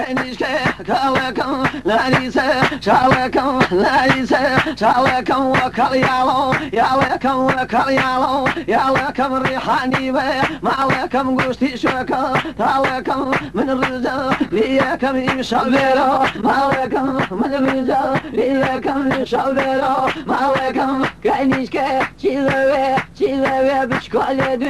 enişte kalakam lalise çalakam lalise çalakam vakal yalo yalakam vakal yalo yalakam rihani ve malakam gusti şoka talakam min rıza liyakam imşavero malakam min rıza liyakam imşavero malakam biçkole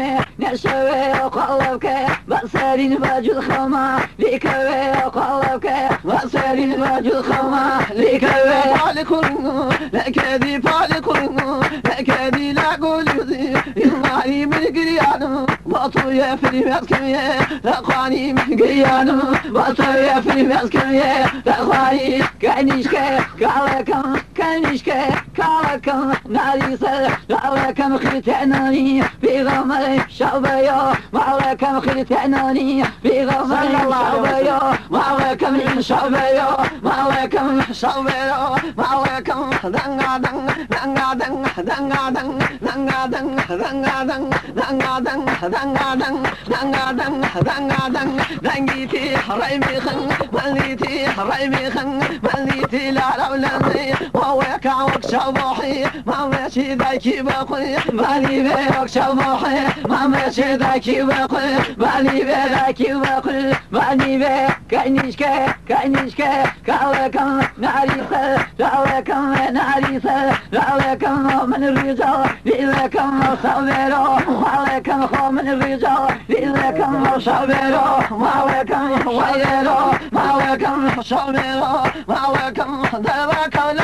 نشوي وقلبك بصرين بجود خما لكوي وقلبك بصرين بجود خما لكوي فالكرنو لكذي فالكرنو لكذي لا قول يضي يمعني من قريانو بطوية في المسكمية لقواني من قريانو بطوية في المسكمية لقواني كانيشكي كالكم كانيشكي كالكم ناري سر لقواني كم ختاناني في غمر شعبيا وعلكم خلتعناني في غمر شعبيا وعليكم شعبيا وعليكم شعبيا وعليكم دنگا دنگ دنگا دنگ دنگا دنگ دنگا دنگ دنگا دنگ دنگا دنگ دنگا دنگ دنگا دنگ دنگا دنگ دنگيتي ريمي خن مليتي ريمي خن مليتي لا لولني وويك عوك شبوحي ما ماشي ذاكي بقي مالي بيك شبوحي موحي مامشي ذاكي وقل ماني بي ذاكي وقل ماني بي كعنيشكي كعنيشكي كعليكم نعريسة لعليكم نعريسة لعليكم من الرجال لعليكم صبرو وعليكم خو من الرجال لعليكم صبرو وعليكم صبرو وعليكم صبرو وعليكم ذاكم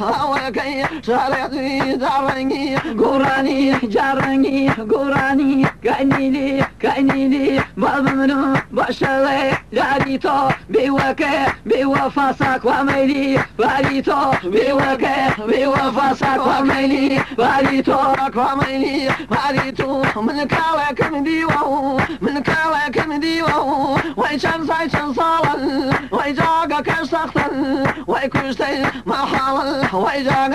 هواكي شريطي زرنجي قراني جرنجي قراني كأني لي كأني لي مضمن بشري لاريتو بوكي بوفاسك وميلي فاريتو بوكي بوفاسك وميلي فاريتو وميلي فاريتو من كاوك مديوه من كاوك مديوه ويشمسي شمصالا ويجاقك شخصا كوستين محال وإذا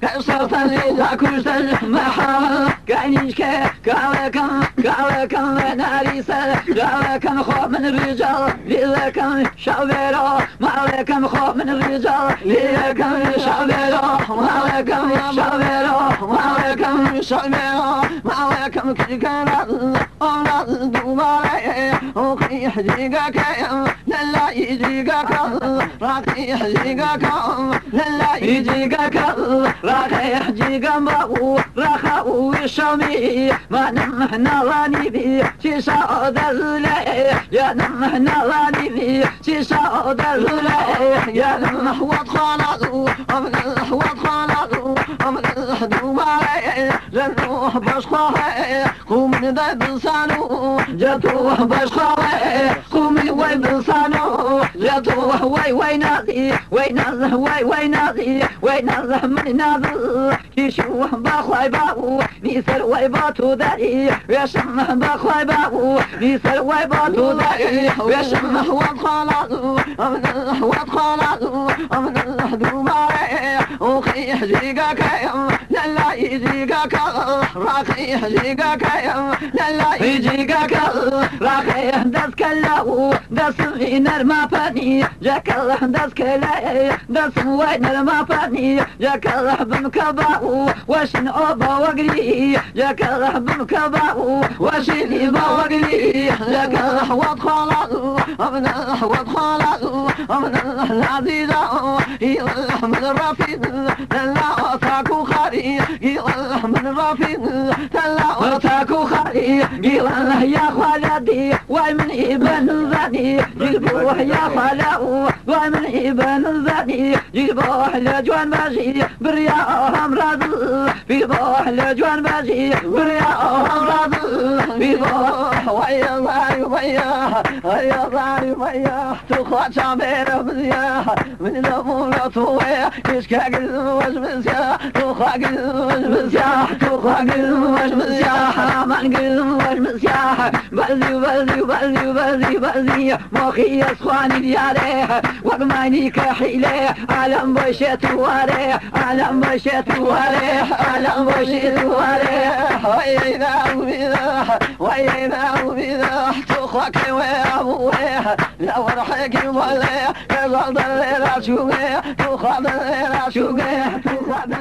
كان سرطان إذا كوستين محال كان يشكي كاوكم قال كان ناري سر قال كان خوف من الرجال لذا كان شعبيرا ما عليك خوف من الرجال لذا كان شعبيرا ما عليك شعبيرا ما عليك شعبيرا ما عليك كل كان أولاد دوباري وقي يحجيقك لا يجيقك راقي يحجيقك لا يجيقك راقي يحجيق مبو رخاو وشمي ما نمحنا نالاني بي شيشة دلولي يا نم نالاني بي شيشة دلولي يا نم وادخل أدو أمن الحواد خلق أمن الحدو جاتوه بشخوه قومي ده بلسانو جتوه بشخوه قومي وي بلسانو جتوه وي وي ناغي وي نازه وي وي ناغي وي نازه من نازه يشوه بخوي باو نيسر وي باتو داري ويشمه بخوي باو نيسر وي باتو داري ويشمه وطخالاتو أمن الله وطخالاتو أمن الله دوماري وخيح جيقا كيم يجيقك راخي يجيقك لا يجيقك راخي دس كلاو دس وين ما فاني جاك الله دس كلا دس وين ما فاني جاك الله بمكباو وشن اوبا وقري جاك الله بمكباو وشن با وقري جاك الله من الأحوض خالد ومن العزيز إلى من الرفيق تلا وتاكو خاري يولح من الرفيق تلا وتاكو يا خالدي ومن ابن زني؟ جيبوه يا خاله ومن ابن زني؟ جيبوه لجوان باجي برياهم راض جيبوه لجوان باجي برياهم راض جيبوه ويا ضاري ويا ويا ضاري ويا. تخوات شامير بزيا من لمونة ويا يشكاك الزوج بزيا. تخاك الزوج بزيا. وقلوش مسياحة ما نقلوش مسياحة بلدي وبلدي وبلدي وبلدي بلدي مخي اصواني ديالي وقماني كحيلي عالم بشيت واري عالم بشيت واري عالم بشيت واري وينا ومينا وينا ومينا تخوك وابوي لا ورحك ولا يقدر لا شوقي تخدر لا شوقي تخدر